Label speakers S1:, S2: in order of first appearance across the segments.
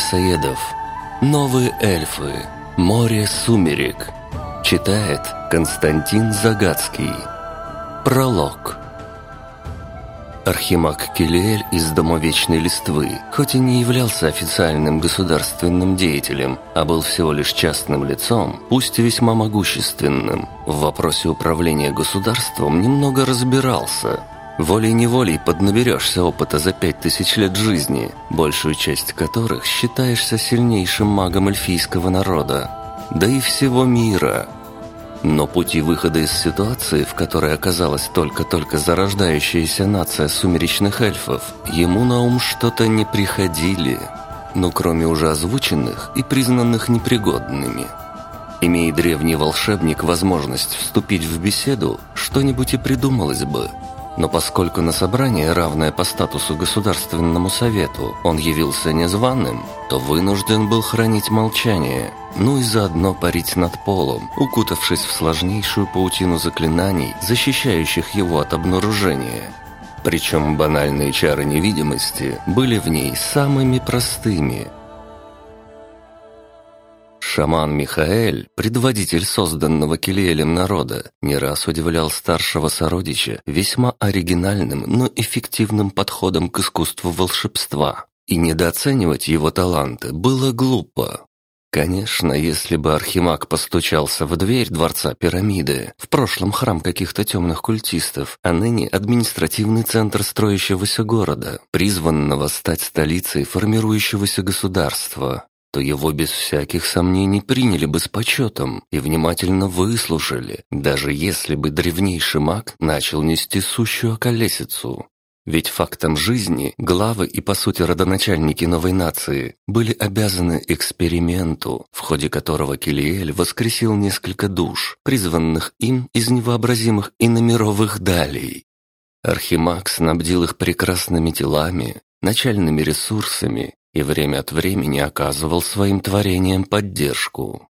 S1: мясоедов. Новые эльфы. Море сумерек. Читает Константин Загадский. Пролог. Архимаг Келиэль из Дома Вечной Листвы, хоть и не являлся официальным государственным деятелем, а был всего лишь частным лицом, пусть и весьма могущественным, в вопросе управления государством немного разбирался. Волей-неволей поднаберешься опыта за пять тысяч лет жизни, большую часть которых считаешься сильнейшим магом эльфийского народа, да и всего мира – но пути выхода из ситуации, в которой оказалась только-только зарождающаяся нация сумеречных эльфов, ему на ум что-то не приходили, ну кроме уже озвученных и признанных непригодными. Имея древний волшебник возможность вступить в беседу, что-нибудь и придумалось бы – но поскольку на собрание, равное по статусу Государственному Совету, он явился незваным, то вынужден был хранить молчание, ну и заодно парить над полом, укутавшись в сложнейшую паутину заклинаний, защищающих его от обнаружения. Причем банальные чары невидимости были в ней самыми простыми – Шаман Михаэль, предводитель созданного Келиэлем народа, не раз удивлял старшего сородича весьма оригинальным, но эффективным подходом к искусству волшебства. И недооценивать его таланты было глупо. Конечно, если бы Архимаг постучался в дверь Дворца Пирамиды, в прошлом храм каких-то темных культистов, а ныне административный центр строящегося города, призванного стать столицей формирующегося государства, то его без всяких сомнений приняли бы с почетом и внимательно выслушали, даже если бы древнейший маг начал нести сущую околесицу. Ведь фактом жизни главы и, по сути, родоначальники новой нации были обязаны эксперименту, в ходе которого Килиэль воскресил несколько душ, призванных им из невообразимых иномировых далей. Архимаг снабдил их прекрасными телами, начальными ресурсами и время от времени оказывал своим творениям поддержку.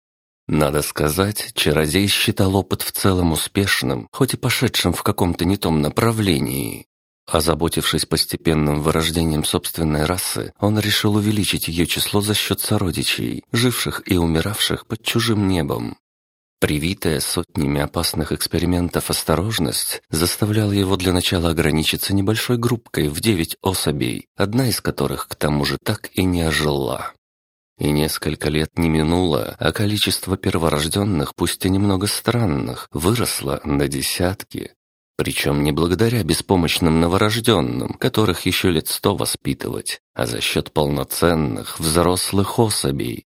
S1: Надо сказать, чародей считал опыт в целом успешным, хоть и пошедшим в каком-то не том направлении. Озаботившись постепенным вырождением собственной расы, он решил увеличить ее число за счет сородичей, живших и умиравших под чужим небом. Привитая сотнями опасных экспериментов осторожность заставляла его для начала ограничиться небольшой группкой в девять особей, одна из которых к тому же так и не ожила. И несколько лет не минуло, а количество перворожденных, пусть и немного странных, выросло на десятки. Причем не благодаря беспомощным новорожденным, которых еще лет сто воспитывать, а за счет полноценных, взрослых особей,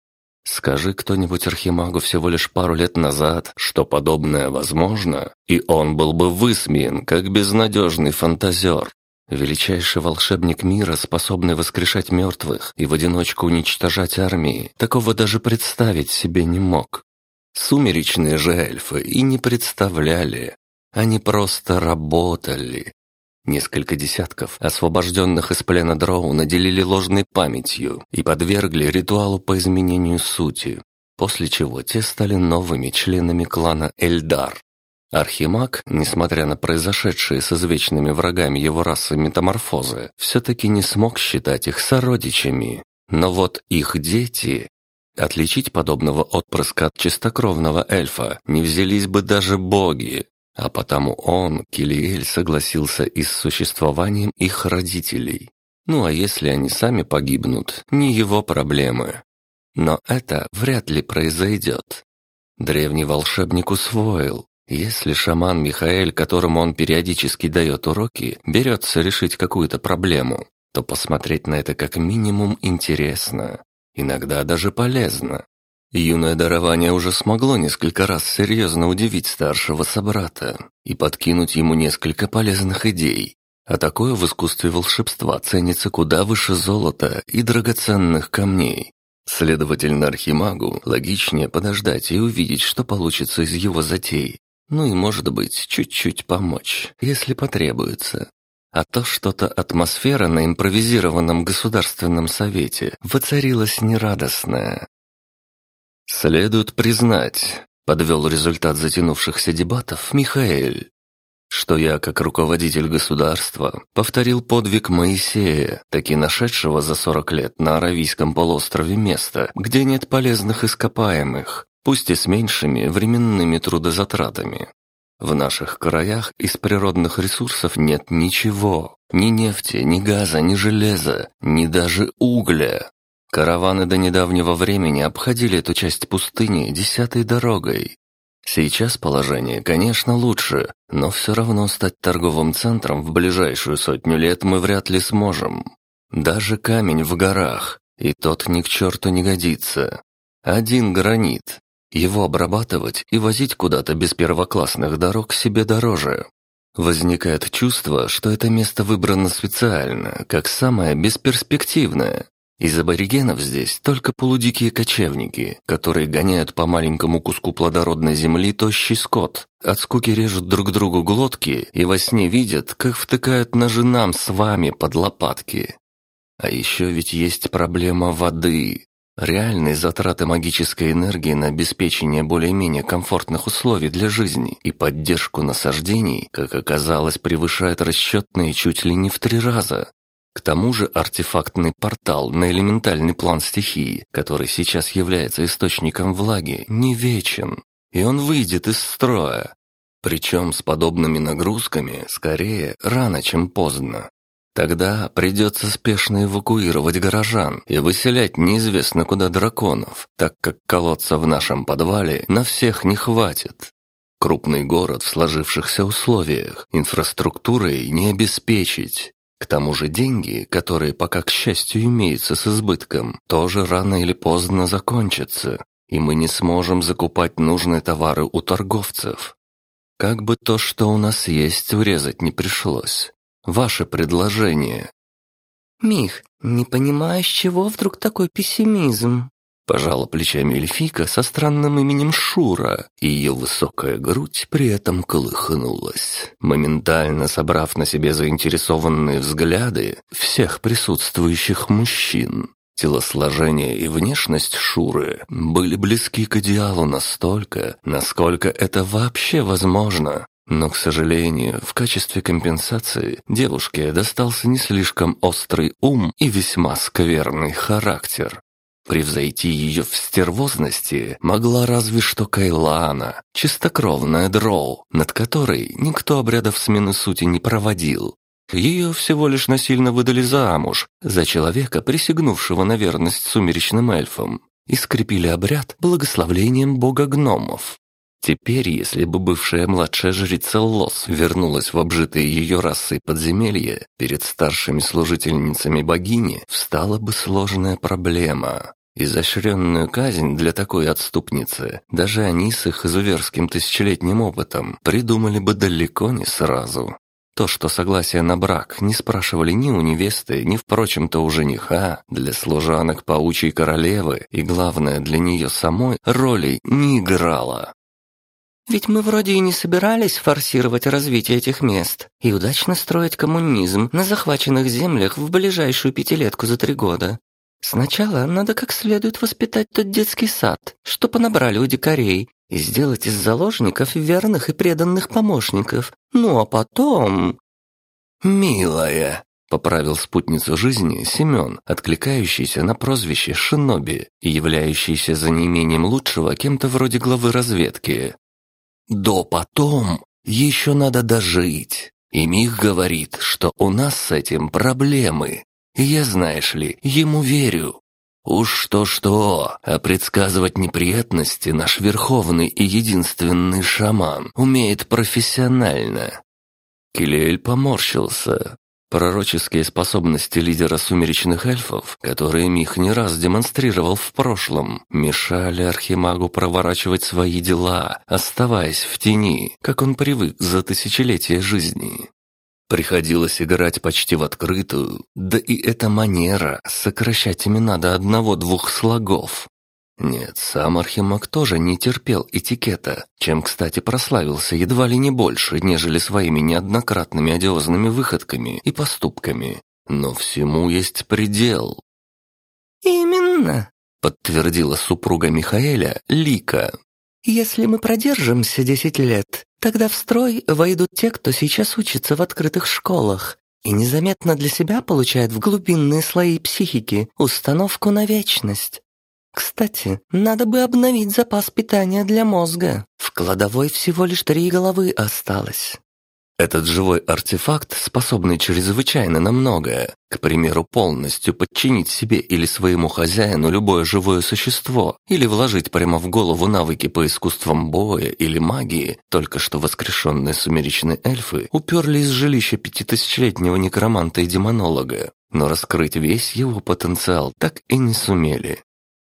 S1: Скажи кто-нибудь Архимагу всего лишь пару лет назад, что подобное возможно, и он был бы высмеян, как безнадежный фантазер. Величайший волшебник мира, способный воскрешать мертвых и в одиночку уничтожать армии, такого даже представить себе не мог. Сумеречные же эльфы и не представляли. Они просто работали, Несколько десятков освобожденных из плена дроу наделили ложной памятью и подвергли ритуалу по изменению сути, после чего те стали новыми членами клана Эльдар. Архимаг, несмотря на произошедшие с извечными врагами его расы метаморфозы, все-таки не смог считать их сородичами. Но вот их дети... Отличить подобного отпрыска от чистокровного эльфа не взялись бы даже боги, а потому он, Килиэль, согласился и с существованием их родителей. Ну а если они сами погибнут, не его проблемы. Но это вряд ли произойдет. Древний волшебник усвоил, если шаман Михаэль, которому он периодически дает уроки, берется решить какую-то проблему, то посмотреть на это как минимум интересно, иногда даже полезно. Юное дарование уже смогло несколько раз серьезно удивить старшего собрата и подкинуть ему несколько полезных идей. А такое в искусстве волшебства ценится куда выше золота и драгоценных камней. Следовательно, архимагу логичнее подождать и увидеть, что получится из его затей. Ну и, может быть, чуть-чуть помочь, если потребуется. А то что-то атмосфера на импровизированном государственном совете воцарилась нерадостная. «Следует признать», — подвел результат затянувшихся дебатов Михаэль. что я, как руководитель государства, повторил подвиг Моисея, таки нашедшего за 40 лет на Аравийском полуострове место, где нет полезных ископаемых, пусть и с меньшими временными трудозатратами. В наших краях из природных ресурсов нет ничего. Ни нефти, ни газа, ни железа, ни даже угля. Караваны до недавнего времени обходили эту часть пустыни десятой дорогой. Сейчас положение, конечно, лучше, но все равно стать торговым центром в ближайшую сотню лет мы вряд ли сможем. Даже камень в горах, и тот ни к черту не годится. Один гранит, его обрабатывать и возить куда-то без первоклассных дорог себе дороже. Возникает чувство, что это место выбрано специально, как самое бесперспективное. Из аборигенов здесь только полудикие кочевники, которые гоняют по маленькому куску плодородной земли тощий скот, от скуки режут друг другу глотки и во сне видят, как втыкают ножи нам с вами под лопатки. А еще ведь есть проблема воды. Реальные затраты магической энергии на обеспечение более-менее комфортных условий для жизни и поддержку насаждений, как оказалось, превышают расчетные чуть ли не в три раза. К тому же артефактный портал на элементальный план стихии, который сейчас является источником влаги, не вечен, и он выйдет из строя. Причем с подобными нагрузками скорее рано, чем поздно. Тогда придется спешно эвакуировать горожан и выселять неизвестно куда драконов, так как колодца в нашем подвале на всех не хватит. Крупный город в сложившихся условиях, инфраструктурой не обеспечить. К тому же деньги, которые пока, к счастью, имеются с избытком, тоже рано или поздно закончатся, и мы не сможем закупать нужные товары у торговцев. Как бы то, что у нас есть, урезать не пришлось. Ваше предложение».
S2: «Мих, не понимаю, с чего вдруг такой пессимизм?»
S1: Пожала плечами эльфийка со странным именем Шура, и ее высокая грудь при этом колыхнулась, моментально собрав на себе заинтересованные взгляды всех присутствующих мужчин. Телосложение и внешность Шуры были близки к идеалу настолько, насколько это вообще возможно, но, к сожалению, в качестве компенсации девушке достался не слишком острый ум и весьма скверный характер. Превзойти ее в стервозности могла разве что Кайлана, чистокровная дроу, над которой никто обрядов смены сути не проводил. Ее всего лишь насильно выдали замуж за человека, присягнувшего на верность сумеречным эльфам, и скрепили обряд благословлением бога гномов. Теперь, если бы бывшая младшая жрица Лос вернулась в обжитые ее расой подземелье, перед старшими служительницами богини встала бы сложная проблема. Изощренную казнь для такой отступницы даже они с их изуверским тысячелетним опытом придумали бы далеко не сразу. То, что согласие на брак не спрашивали ни у невесты, ни, впрочем-то, у жениха, для служанок паучьей королевы и, главное, для нее самой, роли не играло.
S2: Ведь мы вроде и не собирались форсировать развитие этих мест и удачно строить коммунизм на захваченных землях в ближайшую пятилетку за три года. Сначала надо как следует воспитать тот детский сад, что понабрали у дикарей, и сделать из заложников верных и преданных помощников. Ну а потом...
S1: «Милая», — поправил спутницу жизни Семен, откликающийся на прозвище Шиноби и являющийся за неимением лучшего кем-то вроде главы разведки. До потом еще надо дожить. И Мих говорит, что у нас с этим проблемы. Я, знаешь ли, ему верю. Уж что-что, а предсказывать неприятности наш верховный и единственный шаман умеет профессионально. Килиэль поморщился, Пророческие способности лидера сумеречных эльфов, которые Мих не раз демонстрировал в прошлом, мешали Архимагу проворачивать свои дела, оставаясь в тени, как он привык за тысячелетия жизни. Приходилось играть почти в открытую, да и эта манера сокращать имена до одного-двух слогов нет, сам Архимаг тоже не терпел этикета, чем, кстати, прославился едва ли не больше, нежели своими неоднократными одиозными выходками и поступками. Но всему есть предел.
S2: «Именно», —
S1: подтвердила супруга Михаэля Лика.
S2: «Если мы продержимся десять лет, Тогда в строй войдут те, кто сейчас учится в открытых школах и незаметно для себя получает в глубинные слои психики установку на вечность. Кстати, надо бы обновить запас питания для мозга. В кладовой всего лишь три головы осталось.
S1: Этот живой артефакт, способный чрезвычайно на многое, к примеру, полностью подчинить себе или своему хозяину любое живое существо, или вложить прямо в голову навыки по искусствам боя или магии, только что воскрешенные сумеречные эльфы уперли из жилища пятитысячелетнего некроманта и демонолога, но раскрыть весь его потенциал так и не сумели.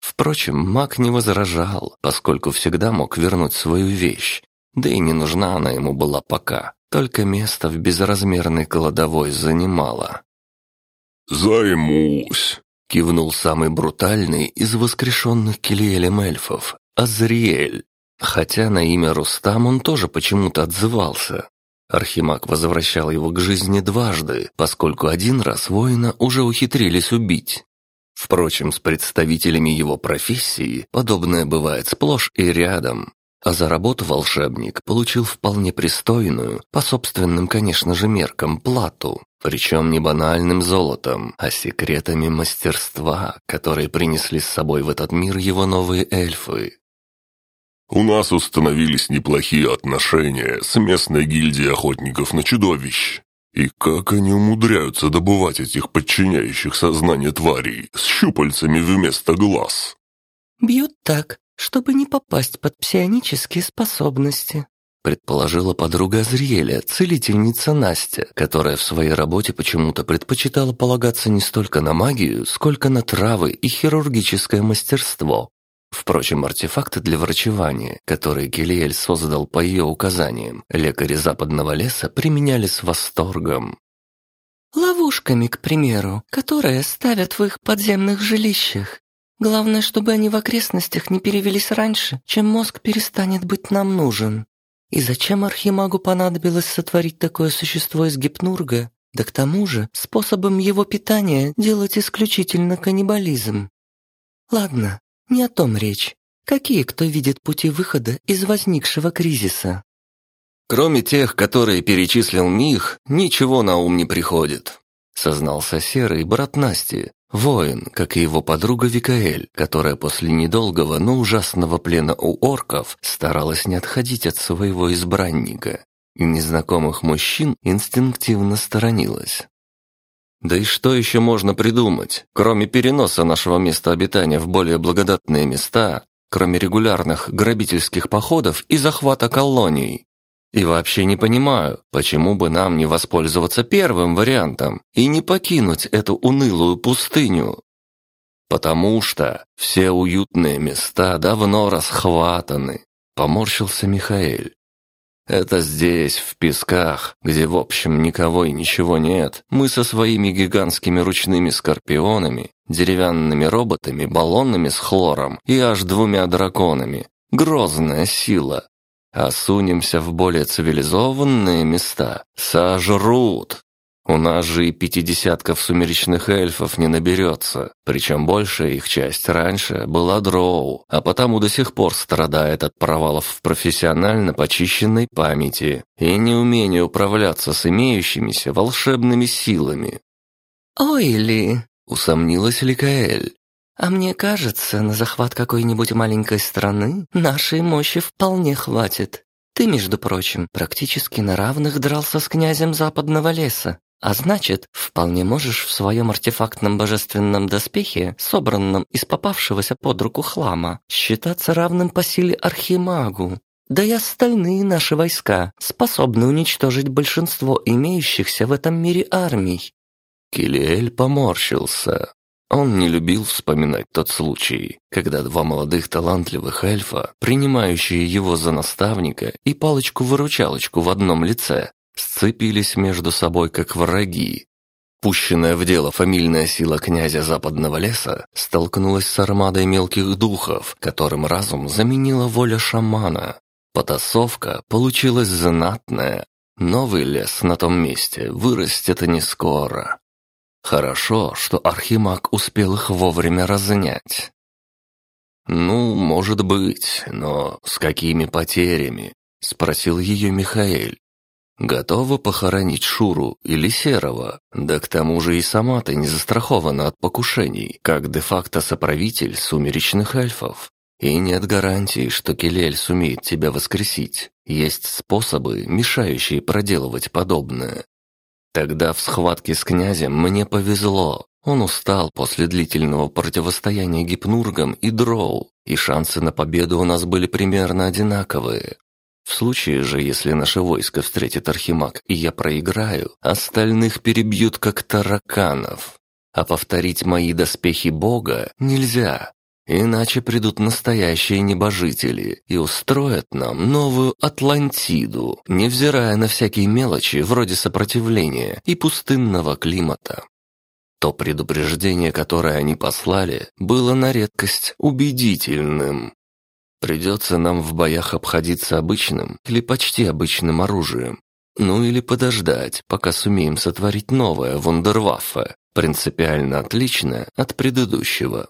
S1: Впрочем, маг не возражал, поскольку всегда мог вернуть свою вещь, да и не нужна она ему была пока только место в безразмерной кладовой занимало.
S3: «Займусь», — кивнул самый брутальный из воскрешенных Килиэлем эльфов, Азриэль. Хотя на имя Рустам он тоже почему-то отзывался. Архимаг возвращал его к жизни дважды, поскольку один раз воина уже ухитрились убить. Впрочем, с представителями его профессии подобное бывает сплошь и рядом. А за работу волшебник получил вполне пристойную, по собственным, конечно же, меркам, плату. Причем не банальным золотом, а секретами мастерства, которые принесли с собой в этот мир его новые эльфы. «У нас установились неплохие отношения с местной гильдией охотников на чудовищ. И как они умудряются добывать этих подчиняющих сознание тварей с щупальцами вместо глаз?»
S2: «Бьют так, чтобы не попасть под псионические способности», предположила подруга Азриэля, целительница Настя, которая в своей работе почему-то предпочитала полагаться не столько на магию, сколько на травы и хирургическое мастерство. Впрочем, артефакты для врачевания, которые Гелиэль создал по ее указаниям, лекари западного леса применяли с восторгом. «Ловушками, к примеру, которые ставят в их подземных жилищах. Главное, чтобы они в окрестностях не перевелись раньше, чем мозг перестанет быть нам нужен. И зачем Архимагу понадобилось сотворить такое существо из гипнурга? Да к тому же способом его питания делать исключительно каннибализм. Ладно, не о том речь. Какие кто видит пути выхода из возникшего кризиса?
S1: Кроме тех, которые перечислил Мих, ничего на ум не приходит, сознался Серый брат Насти, Воин, как и его подруга Викаэль, которая после недолгого, но ужасного плена у орков старалась не отходить от своего избранника, и незнакомых мужчин инстинктивно сторонилась. Да и что еще можно придумать, кроме переноса нашего места обитания в более благодатные места, кроме регулярных грабительских походов и захвата колоний? И вообще не понимаю, почему бы нам не воспользоваться первым вариантом и не покинуть эту унылую пустыню. Потому что все уютные места давно расхватаны, поморщился Михаил. Это здесь, в песках, где в общем никого и ничего нет, мы со своими гигантскими ручными скорпионами, деревянными роботами, баллонами с хлором и аж двумя драконами. Грозная сила, а сунемся в более цивилизованные места, сожрут. У нас же и пятидесятков сумеречных эльфов не наберется, причем большая их часть раньше была дроу, а потому до сих пор страдает от провалов в профессионально почищенной памяти и неумению управляться с имеющимися волшебными силами.
S2: «Ой ли!»
S1: — усомнилась Ликаэль.
S2: А мне кажется, на захват какой-нибудь маленькой страны нашей мощи вполне хватит. Ты, между прочим, практически на равных дрался с князем Западного леса. А значит, вполне можешь в своем артефактном божественном доспехе, собранном из попавшегося под руку хлама, считаться равным по силе архимагу. Да и остальные наши войска способны уничтожить большинство имеющихся в этом мире армий.
S1: Килиэль поморщился. Он не любил вспоминать тот случай, когда два молодых талантливых эльфа, принимающие его за наставника и палочку-выручалочку в одном лице, сцепились между собой как враги. Пущенная в дело фамильная сила князя Западного леса столкнулась с армадой мелких духов, которым разум заменила воля шамана. Потасовка получилась знатная. Новый лес на том месте вырастет не скоро. Хорошо, что Архимаг успел их вовремя разнять. Ну, может быть, но с какими потерями? — спросил ее Михаэль. «Готова похоронить Шуру или Серого? Да к тому же и сама ты не застрахована от покушений, как де-факто соправитель сумеречных эльфов. И нет гарантии, что Келель сумеет тебя воскресить. Есть способы, мешающие проделывать подобное. Тогда в схватке с князем мне повезло. Он устал после длительного противостояния гипнургам и дроу, и шансы на победу у нас были примерно одинаковые. В случае же, если наше войско встретит Архимаг и я проиграю, остальных перебьют как тараканов. А повторить мои доспехи бога нельзя, Иначе придут настоящие небожители и устроят нам новую Атлантиду, невзирая на всякие мелочи вроде сопротивления и пустынного климата. То предупреждение, которое они послали, было на редкость убедительным. Придется нам в боях обходиться обычным или почти обычным оружием. Ну или подождать, пока сумеем сотворить новое вундерваффе, принципиально отличное от предыдущего.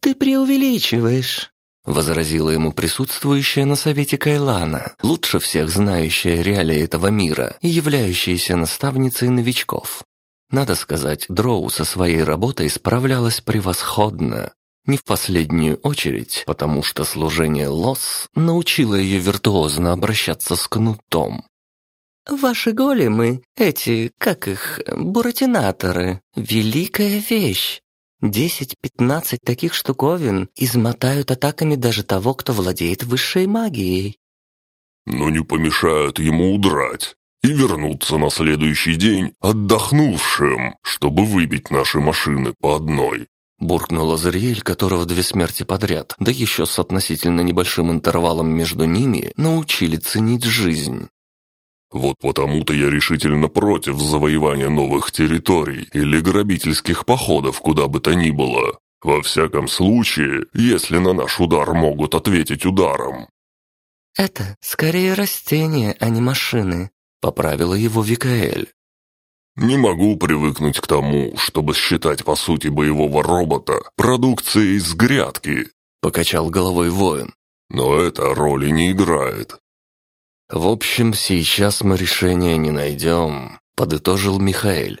S4: «Ты преувеличиваешь», —
S1: возразила ему присутствующая на совете Кайлана, лучше всех знающая реалии этого мира и являющаяся наставницей новичков. Надо сказать, Дроу со своей работой справлялась превосходно. Не в последнюю очередь, потому что служение Лос научило ее виртуозно обращаться с кнутом.
S4: «Ваши големы, эти, как их, буратинаторы, великая вещь. Десять-пятнадцать таких штуковин измотают атаками даже того, кто владеет высшей магией.
S5: Но не помешают ему удрать и вернуться на следующий день отдохнувшим, чтобы выбить наши машины по одной.
S1: Буркнул Азриэль, которого две смерти подряд, да еще с относительно небольшим интервалом между ними, научили ценить жизнь.
S5: Вот потому-то я решительно против завоевания новых территорий или грабительских походов куда бы то ни было. Во всяком случае, если на наш удар могут ответить ударом.
S4: «Это скорее растения, а не машины», — поправила его Викаэль.
S5: «Не могу привыкнуть к тому, чтобы считать по сути боевого робота продукцией с грядки», — покачал головой воин. «Но это роли не играет.
S1: «В общем, сейчас мы решения не найдем», — подытожил Михаэль.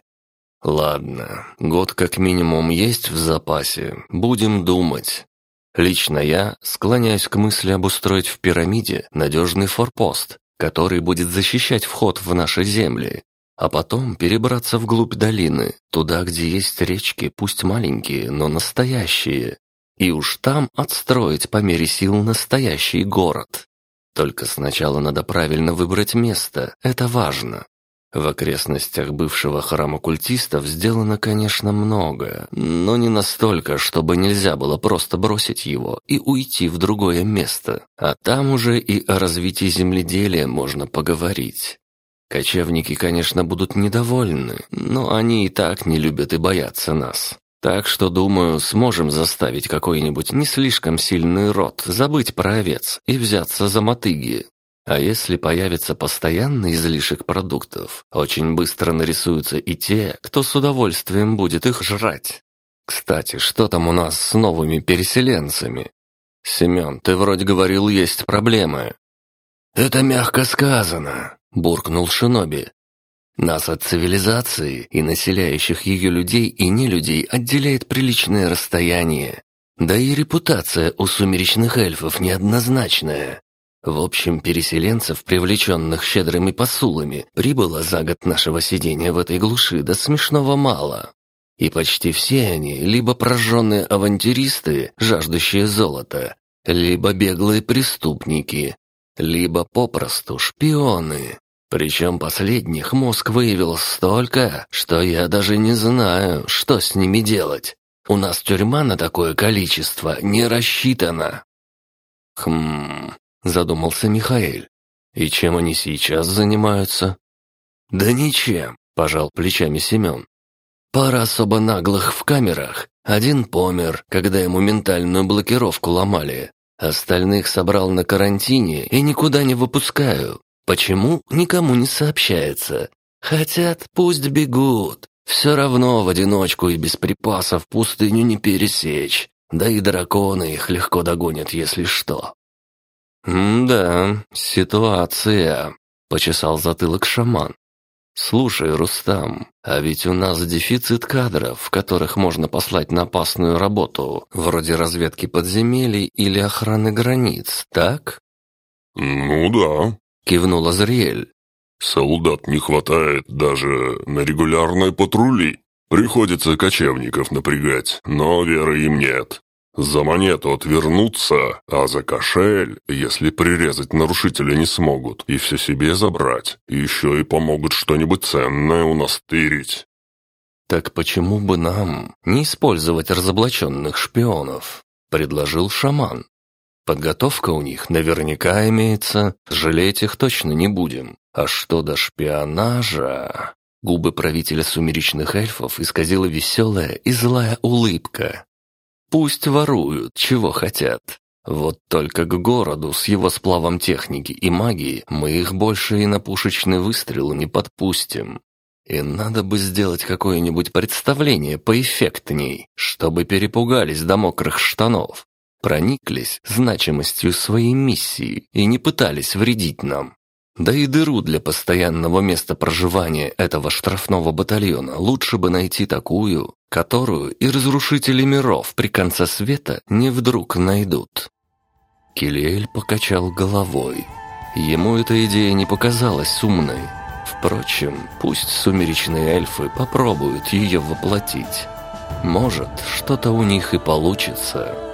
S1: «Ладно, год как минимум есть в запасе, будем думать. Лично я склоняюсь к мысли обустроить в пирамиде надежный форпост, который будет защищать вход в наши земли, а потом перебраться вглубь долины, туда, где есть речки, пусть маленькие, но настоящие, и уж там отстроить по мере сил настоящий город. Только сначала надо правильно выбрать место, это важно. В окрестностях бывшего храма культистов сделано, конечно, много, но не настолько, чтобы нельзя было просто бросить его и уйти в другое место. А там уже и о развитии земледелия можно поговорить. Кочевники, конечно, будут недовольны, но они и так не любят и боятся нас. Так что, думаю, сможем заставить какой-нибудь не слишком сильный род забыть про овец и взяться за мотыги. А если появится постоянный излишек продуктов, очень быстро нарисуются и те, кто с удовольствием будет их жрать. Кстати, что там у нас с новыми переселенцами? Семен, ты вроде говорил, есть проблемы.
S6: Это мягко сказано, буркнул Шиноби. Нас от цивилизации и населяющих ее людей и нелюдей отделяет приличное расстояние. Да и репутация у сумеречных эльфов неоднозначная. В общем, переселенцев, привлеченных щедрыми посулами, прибыло за год нашего сидения в этой глуши до смешного мало. И почти все они либо прожженные авантюристы, жаждущие золота, либо беглые преступники, либо попросту шпионы. Причем последних мозг выявил столько, что я даже не знаю, что с ними делать. У нас тюрьма на такое количество не рассчитана».
S1: «Хм...» — задумался Михаил. «И чем они сейчас занимаются?»
S6: «Да ничем», — пожал плечами Семен. «Пара особо наглых в камерах. Один помер, когда ему ментальную блокировку ломали. Остальных собрал на карантине и никуда не выпускаю. Почему никому не сообщается? Хотят, пусть бегут. Все равно в одиночку и без припасов пустыню не пересечь. Да и драконы их легко догонят, если что.
S1: «Да, ситуация», — почесал затылок шаман. «Слушай, Рустам, а ведь у нас дефицит кадров, которых можно послать на опасную работу, вроде разведки подземелий или охраны границ, так?»
S5: «Ну да», —
S1: кивнул Азриэль.
S5: «Солдат не хватает даже на регулярные патрули. Приходится кочевников напрягать, но веры им нет. За монету отвернуться, а за кошель, если прирезать нарушителя не смогут, и все себе забрать, еще и помогут что-нибудь ценное унастырить.
S1: «Так почему бы нам не использовать разоблаченных шпионов?» — предложил шаман. «Подготовка у них наверняка имеется, жалеть их точно не будем. А что до шпионажа?» Губы правителя сумеречных эльфов исказила веселая и злая улыбка. Пусть воруют, чего хотят. Вот только к городу с его сплавом техники и магии мы их больше и на пушечный выстрел не подпустим. И надо бы сделать какое-нибудь представление поэффектней, чтобы перепугались до мокрых штанов, прониклись значимостью своей миссии и не пытались вредить нам. Да и дыру для постоянного места проживания этого штрафного батальона лучше бы найти такую, которую и разрушители миров при конце света не вдруг найдут. Килиэль покачал головой. Ему эта идея не показалась умной. Впрочем, пусть сумеречные эльфы попробуют ее воплотить. Может, что-то у них и получится.